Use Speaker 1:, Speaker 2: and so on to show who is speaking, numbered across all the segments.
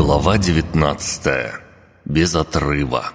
Speaker 1: Глава 19. Без отрыва.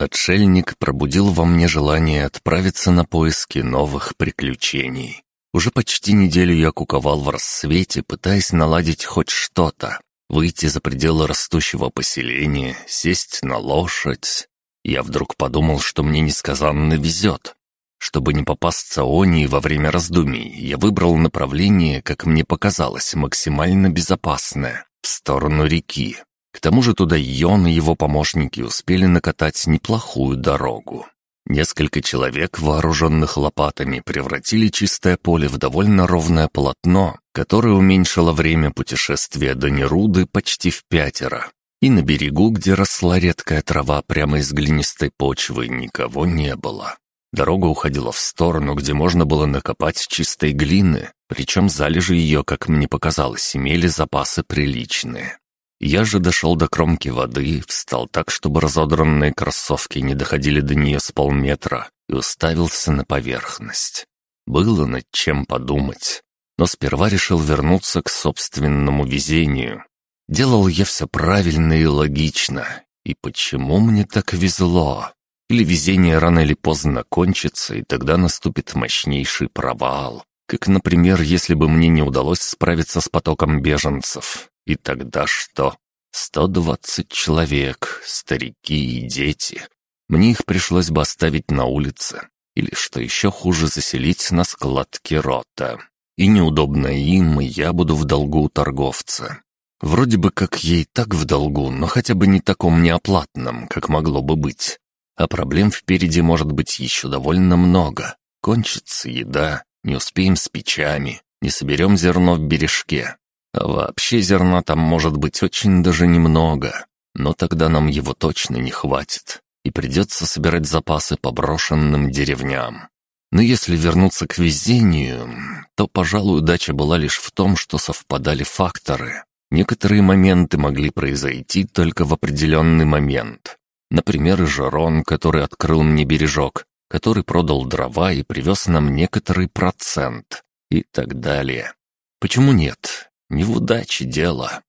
Speaker 1: Отшельник пробудил во мне желание отправиться на поиски новых приключений. Уже почти неделю я куковал в рассвете, пытаясь наладить хоть что-то. Выйти за пределы растущего поселения, сесть на лошадь. Я вдруг подумал, что мне несказанно везет. Чтобы не попасться Они во время раздумий, я выбрал направление, как мне показалось, максимально безопасное, в сторону реки. К тому же туда Йон и его помощники успели накатать неплохую дорогу. Несколько человек, вооруженных лопатами, превратили чистое поле в довольно ровное полотно, которое уменьшило время путешествия до Неруды почти в пятеро. И на берегу, где росла редкая трава прямо из глинистой почвы, никого не было. Дорога уходила в сторону, где можно было накопать чистой глины, причем залежи ее, как мне показалось, имели запасы приличные. Я же дошел до кромки воды, встал так, чтобы разодранные кроссовки не доходили до нее с полметра, и уставился на поверхность. Было над чем подумать. Но сперва решил вернуться к собственному везению. Делал я все правильно и логично. И почему мне так везло? Или везение рано или поздно кончится, и тогда наступит мощнейший провал. Как, например, если бы мне не удалось справиться с потоком беженцев. И тогда что? 120 человек, старики и дети. Мне их пришлось бы оставить на улице. Или, что еще хуже, заселить на складке рота. И неудобно им, и я буду в долгу у торговца. Вроде бы как ей так в долгу, но хотя бы не таком неоплатном, как могло бы быть. А проблем впереди может быть еще довольно много. Кончится еда, не успеем с печами, не соберем зерно в бережке. А вообще зерна там может быть очень даже немного, но тогда нам его точно не хватит, и придется собирать запасы по брошенным деревням. Но если вернуться к везению, то, пожалуй, удача была лишь в том, что совпадали факторы. Некоторые моменты могли произойти только в определенный момент. Например, Жерон, который открыл мне бережок, который продал дрова и привез нам некоторый процент. И так далее. Почему нет? Не в удаче дело.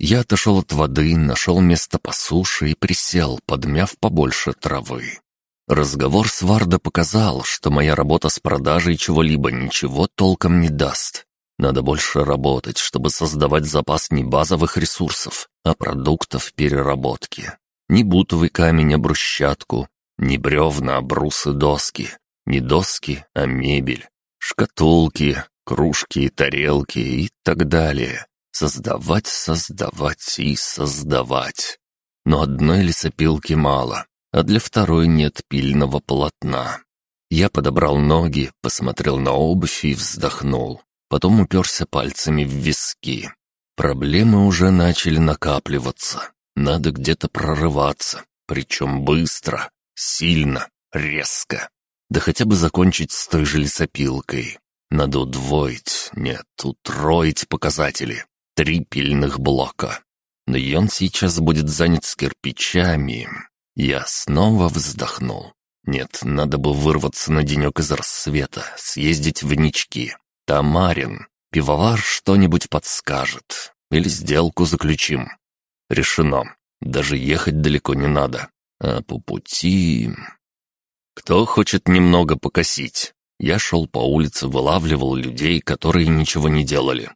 Speaker 1: Я отошел от воды, нашел место по суше и присел, подмяв побольше травы. Разговор с Варда показал, что моя работа с продажей чего-либо ничего толком не даст. Надо больше работать, чтобы создавать запас не базовых ресурсов, а продуктов переработки. Ни бутовый камень, а брусчатку, ни бревна, а брусы доски, не доски, а мебель, шкатулки, кружки и тарелки и так далее. Создавать, создавать и создавать. Но одной лесопилки мало, а для второй нет пильного полотна. Я подобрал ноги, посмотрел на обувь и вздохнул. Потом уперся пальцами в виски. Проблемы уже начали накапливаться. Надо где-то прорываться, причем быстро, сильно, резко. Да хотя бы закончить с той же лесопилкой. Надо удвоить, нет, утроить показатели. Три пильных блока. Но он сейчас будет занят с кирпичами. Я снова вздохнул. Нет, надо бы вырваться на денек из рассвета, съездить в Нички. Тамарин, пивовар что-нибудь подскажет. Или сделку заключим. Решено. Даже ехать далеко не надо. А по пути... Кто хочет немного покосить? Я шел по улице, вылавливал людей, которые ничего не делали.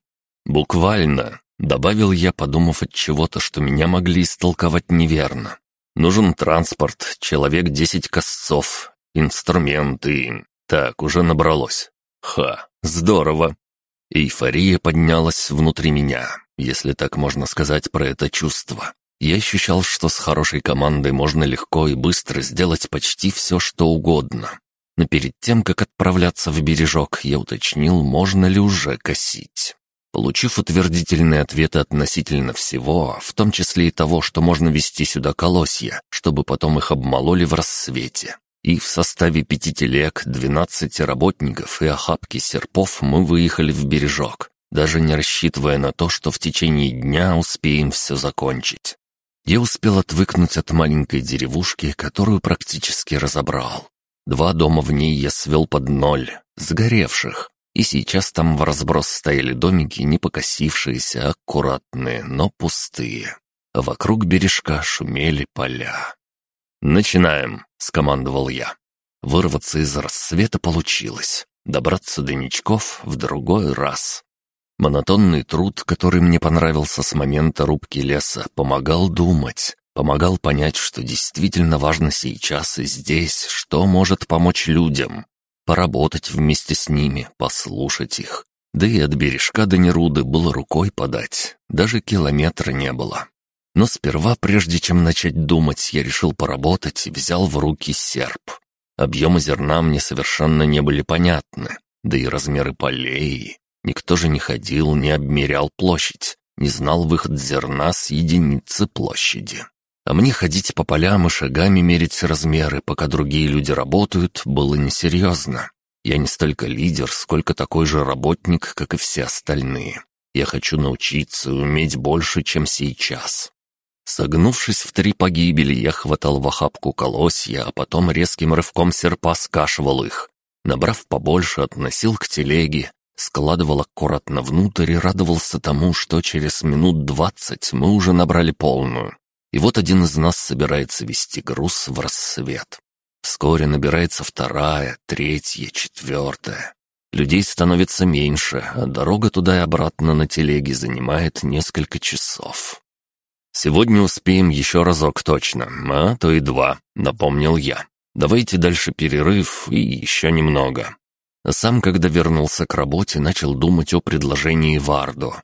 Speaker 1: Буквально, добавил я, подумав от чего-то, что меня могли истолковать неверно. Нужен транспорт, человек десять косцов, инструменты. Так, уже набралось. Ха, здорово. Эйфория поднялась внутри меня если так можно сказать про это чувство. Я ощущал, что с хорошей командой можно легко и быстро сделать почти все, что угодно. Но перед тем, как отправляться в бережок, я уточнил, можно ли уже косить. Получив утвердительные ответы относительно всего, в том числе и того, что можно вести сюда колосья, чтобы потом их обмололи в рассвете. И в составе пяти телег, двенадцати работников и охапки серпов мы выехали в бережок, даже не рассчитывая на то, что в течение дня успеем все закончить. Я успел отвыкнуть от маленькой деревушки, которую практически разобрал. Два дома в ней я свел под ноль, сгоревших, И сейчас там в разброс стояли домики, не покосившиеся, аккуратные, но пустые. А вокруг бережка шумели поля. «Начинаем», — скомандовал я. Вырваться из рассвета получилось. Добраться до ничков в другой раз. Монотонный труд, который мне понравился с момента рубки леса, помогал думать, помогал понять, что действительно важно сейчас и здесь, что может помочь людям. Поработать вместе с ними, послушать их. Да и от бережка до Неруды было рукой подать, даже километра не было. Но сперва, прежде чем начать думать, я решил поработать и взял в руки серп. Объемы зерна мне совершенно не были понятны, да и размеры полей. Никто же не ходил, не обмерял площадь, не знал выход зерна с единицы площади. А мне ходить по полям и шагами мерить размеры, пока другие люди работают, было несерьезно. Я не столько лидер, сколько такой же работник, как и все остальные. Я хочу научиться уметь больше, чем сейчас. Согнувшись в три погибели, я хватал в охапку колосья, а потом резким рывком серпа скашивал их. Набрав побольше, относил к телеге, складывал аккуратно внутрь и радовался тому, что через минут двадцать мы уже набрали полную. И вот один из нас собирается вести груз в рассвет. Вскоре набирается вторая, третья, четвертая. Людей становится меньше, а дорога туда и обратно на телеге занимает несколько часов. «Сегодня успеем еще разок точно, а то и два», — напомнил я. «Давайте дальше перерыв и еще немного». А сам, когда вернулся к работе, начал думать о предложении Варду.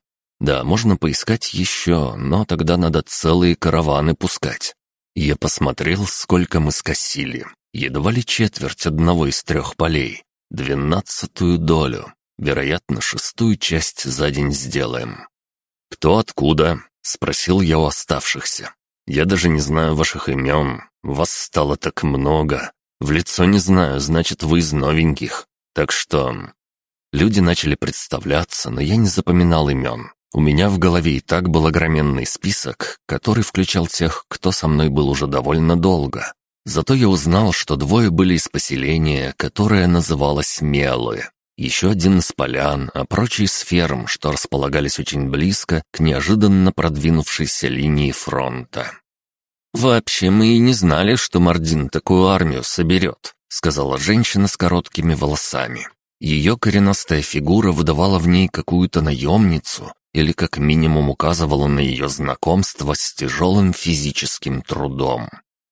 Speaker 1: Да, можно поискать еще, но тогда надо целые караваны пускать. Я посмотрел, сколько мы скосили. Едва ли четверть одного из трех полей. Двенадцатую долю. Вероятно, шестую часть за день сделаем. «Кто откуда?» Спросил я у оставшихся. «Я даже не знаю ваших имен. Вас стало так много. В лицо не знаю, значит, вы из новеньких. Так что...» Люди начали представляться, но я не запоминал имен. У меня в голове и так был огроменный список, который включал тех, кто со мной был уже довольно долго. Зато я узнал, что двое были из поселения, которое называлось Мелы еще один из полян, а прочие с ферм, что располагались очень близко к неожиданно продвинувшейся линии фронта. «Вообще мы и не знали, что Мардин такую армию соберет», сказала женщина с короткими волосами. Ее коренастая фигура выдавала в ней какую-то наемницу или как минимум указывала на ее знакомство с тяжелым физическим трудом.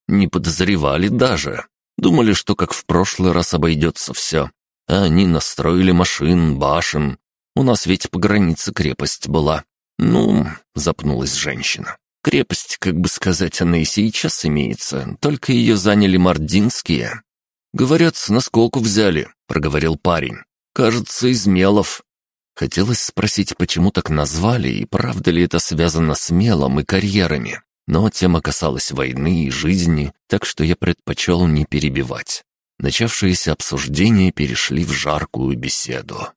Speaker 1: Не подозревали даже. Думали, что как в прошлый раз обойдется все, а они настроили машин, башен. У нас ведь по границе крепость была. Ну, запнулась женщина. Крепость, как бы сказать, она и сейчас имеется, только ее заняли мординские. Говорят, с наскоку взяли, проговорил парень. Кажется, из мелов. Хотелось спросить, почему так назвали, и правда ли это связано с мелом и карьерами. Но тема касалась войны и жизни, так что я предпочел не перебивать. Начавшиеся обсуждения перешли в жаркую беседу.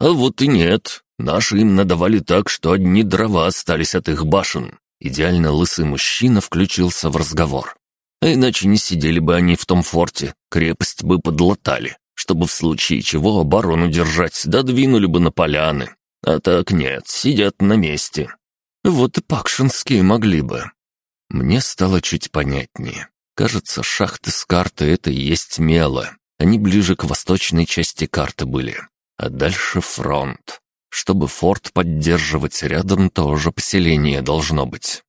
Speaker 1: «А вот и нет. Наши им надавали так, что одни дрова остались от их башен». Идеально лысый мужчина включился в разговор. А иначе не сидели бы они в том форте, крепость бы подлатали, чтобы в случае чего оборону держать, да двинули бы на поляны. А так нет, сидят на месте. Вот и пакшинские могли бы. Мне стало чуть понятнее. Кажется, шахты с карты — это и есть мело. Они ближе к восточной части карты были. А дальше фронт. Чтобы форт поддерживать, рядом тоже поселение должно быть.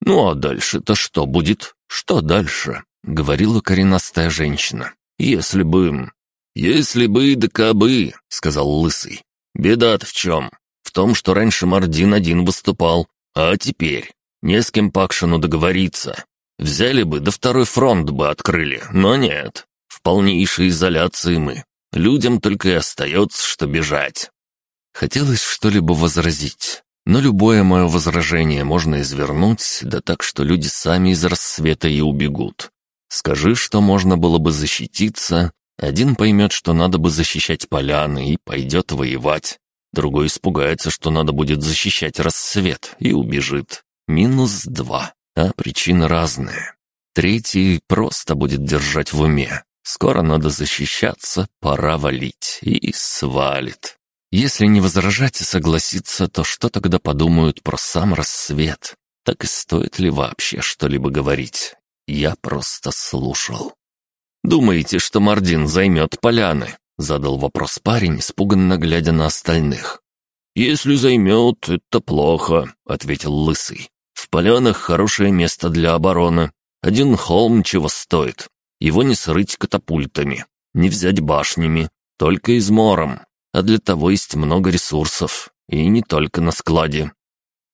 Speaker 1: «Ну а дальше-то что будет? Что дальше?» — говорила коренастая женщина. «Если бы...» «Если бы да кабы», — сказал Лысый. «Беда-то в чем? В том, что раньше Мардин один выступал, а теперь не с кем Пакшину договориться. Взяли бы, да второй фронт бы открыли, но нет. В полнейшей изоляции мы. Людям только и остается, что бежать. Хотелось что-либо возразить, но любое мое возражение можно извернуть, да так, что люди сами из рассвета и убегут. Скажи, что можно было бы защититься, один поймет, что надо бы защищать поляны и пойдет воевать. Другой испугается, что надо будет защищать рассвет и убежит. Минус два а причины разные. Третий просто будет держать в уме. Скоро надо защищаться, пора валить. И свалит. Если не возражать и согласиться, то что тогда подумают про сам рассвет? Так и стоит ли вообще что-либо говорить? Я просто слушал. «Думаете, что Мардин займет поляны?» — задал вопрос парень, испуганно глядя на остальных. «Если займет, это плохо», — ответил Лысый. «В полянах хорошее место для обороны. Один холм чего стоит. Его не срыть катапультами, не взять башнями, только измором. А для того есть много ресурсов, и не только на складе.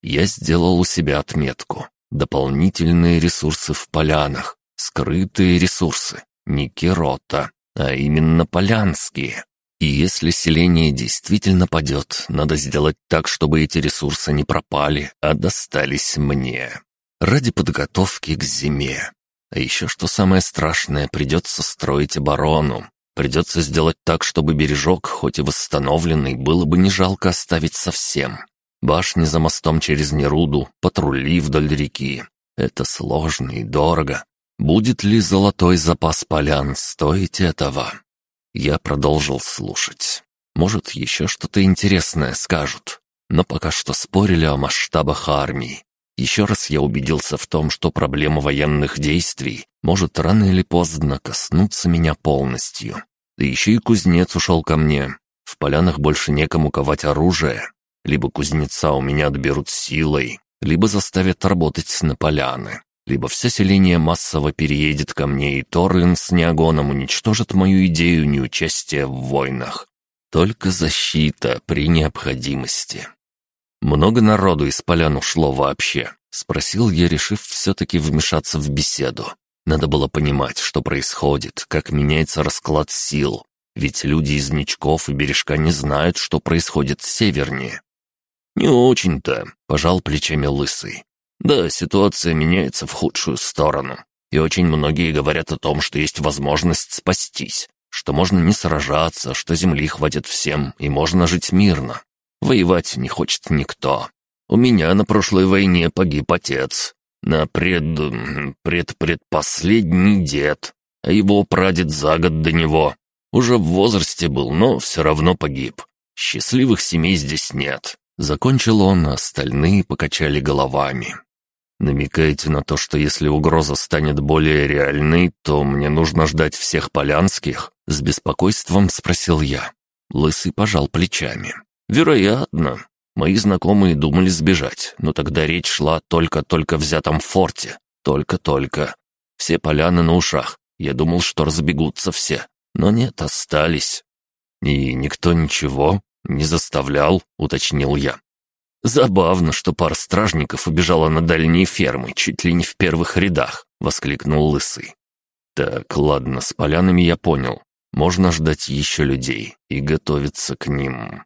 Speaker 1: Я сделал у себя отметку. Дополнительные ресурсы в полянах, скрытые ресурсы, не Кирота, а именно полянские. И если селение действительно падет, надо сделать так, чтобы эти ресурсы не пропали, а достались мне. Ради подготовки к зиме. А еще, что самое страшное, придется строить оборону. Придется сделать так, чтобы бережок, хоть и восстановленный, было бы не жалко оставить совсем. Башни за мостом через Неруду, патрули вдоль реки. Это сложно и дорого. Будет ли золотой запас полян стоить этого? Я продолжил слушать. Может, еще что-то интересное скажут. Но пока что спорили о масштабах армии. Еще раз я убедился в том, что проблема военных действий может рано или поздно коснуться меня полностью. Да еще и кузнец ушел ко мне. В полянах больше некому ковать оружие. Либо кузнеца у меня отберут силой, либо заставят работать на поляны. Либо все селение массово переедет ко мне, и Торлин с Неогоном уничтожит мою идею неучастия в войнах. Только защита при необходимости. «Много народу из полян ушло вообще?» — спросил я, решив все-таки вмешаться в беседу. Надо было понимать, что происходит, как меняется расклад сил. Ведь люди из Ничков и Бережка не знают, что происходит севернее. «Не очень-то», — пожал плечами Лысый. «Да, ситуация меняется в худшую сторону. И очень многие говорят о том, что есть возможность спастись, что можно не сражаться, что земли хватит всем, и можно жить мирно. Воевать не хочет никто. У меня на прошлой войне погиб отец. На пред... предпредпоследний дед. А его прадед за год до него. Уже в возрасте был, но все равно погиб. Счастливых семей здесь нет. Закончил он, а остальные покачали головами. Намекаете на то, что если угроза станет более реальной, то мне нужно ждать всех полянских? С беспокойством спросил я. Лысый пожал плечами. «Вероятно. Мои знакомые думали сбежать, но тогда речь шла только-только взятом форте. Только-только. Все поляны на ушах. Я думал, что разбегутся все. Но нет, остались. И никто ничего не заставлял, уточнил я. Забавно, что пара стражников убежала на дальние фермы, чуть ли не в первых рядах, воскликнул Лысый. Так, ладно, с полянами я понял. Можно ждать еще людей и готовиться к ним.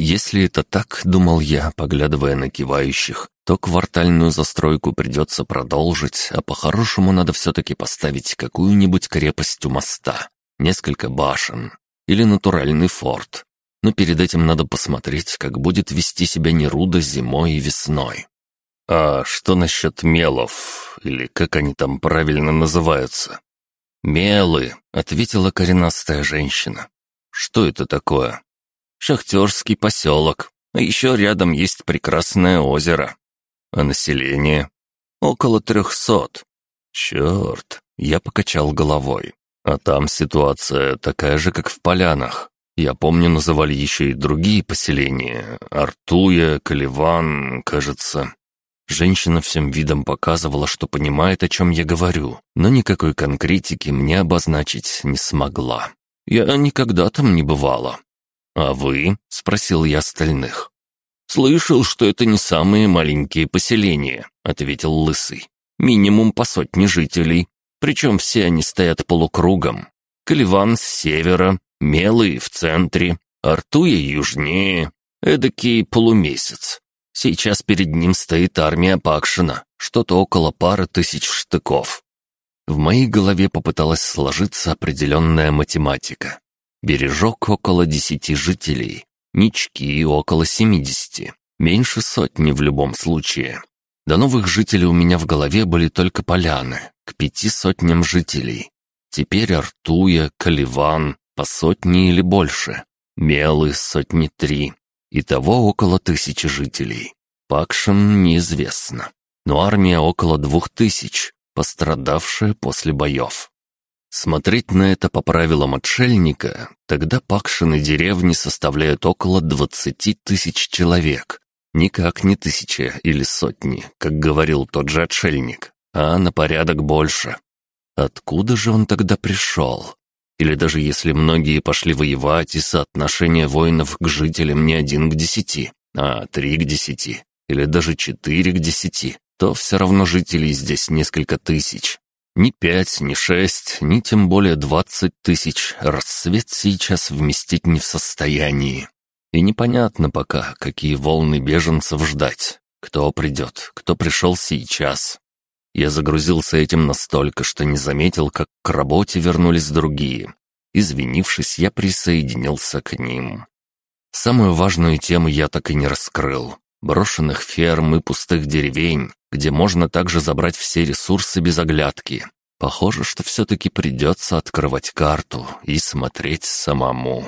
Speaker 1: Если это так, думал я, поглядывая на кивающих, то квартальную застройку придется продолжить, а по-хорошему надо все-таки поставить какую-нибудь крепость у моста, несколько башен или натуральный форт. Но перед этим надо посмотреть, как будет вести себя Неруда зимой и весной. А что насчет мелов, или как они там правильно называются? «Мелы», — ответила коренастая женщина. «Что это такое?» Шахтерский поселок. А еще рядом есть прекрасное озеро. А население? Около трехсот. Черт, я покачал головой. А там ситуация такая же, как в полянах. Я помню, называли еще и другие поселения. Артуя, Каливан, кажется. Женщина всем видом показывала, что понимает, о чем я говорю, но никакой конкретики мне обозначить не смогла. Я никогда там не бывала. «А вы?» — спросил я остальных. «Слышал, что это не самые маленькие поселения», — ответил Лысый. «Минимум по сотне жителей. Причем все они стоят полукругом. Каливан с севера, Мелый в центре, Артуя южнее. Эдакий полумесяц. Сейчас перед ним стоит армия Пакшина, что-то около пары тысяч штыков. В моей голове попыталась сложиться определенная математика. Бережок около десяти жителей, Нички около семидесяти, меньше сотни в любом случае. До новых жителей у меня в голове были только поляны, к пяти сотням жителей. Теперь Артуя, Каливан, по сотне или больше. Мелы сотни три. Итого около тысячи жителей. Пакшин неизвестно. Но армия около двух тысяч, пострадавшая после боев. Смотреть на это по правилам отшельника, тогда Пакшины деревни составляют около двадцати тысяч человек. Никак не тысяча или сотни, как говорил тот же отшельник, а на порядок больше. Откуда же он тогда пришел? Или даже если многие пошли воевать, и соотношение воинов к жителям не один к десяти, а три к десяти, или даже четыре к десяти, то все равно жителей здесь несколько тысяч. Ни пять, ни шесть, ни тем более двадцать тысяч рассвет сейчас вместить не в состоянии. И непонятно пока, какие волны беженцев ждать. Кто придет, кто пришел сейчас. Я загрузился этим настолько, что не заметил, как к работе вернулись другие. Извинившись, я присоединился к ним. Самую важную тему я так и не раскрыл. Брошенных ферм и пустых деревень, где можно также забрать все ресурсы без оглядки. Похоже, что все-таки придется открывать карту и смотреть самому.